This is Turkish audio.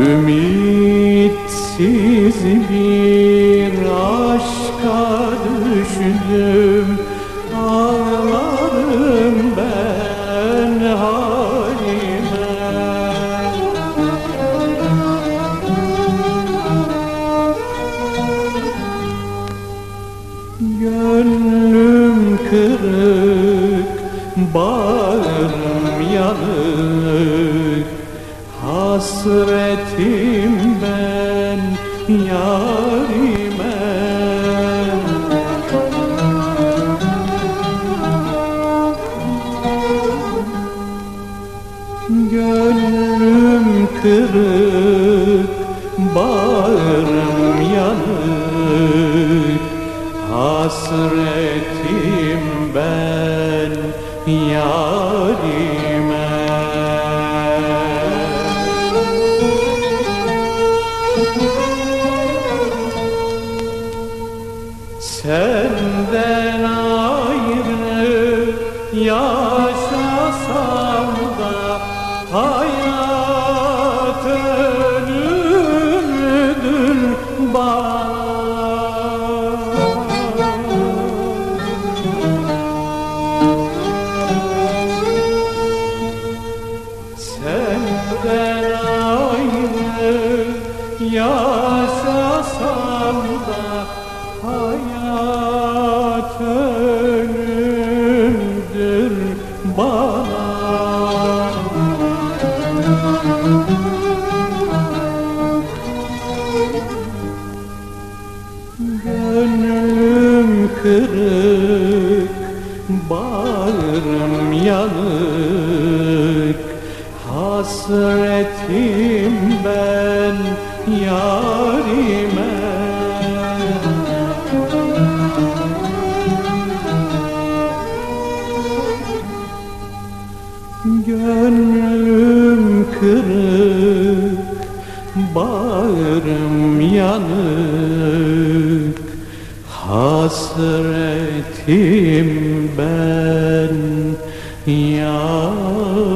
Ümitsiz bir aşka düştüm. Ağlarım ben halime. Gönlüm kırık, bağrım yanık Hasretim ben yarime Gönlüm kırık, bağrım yanık. Hasretim ben yarime Senden ayrı yaşasam da hayat ölümdür bana. Senden ayrı yaşasam Gönlüm kırık, bağrım yanık. Hasretim ben yarime hasretim ben yarime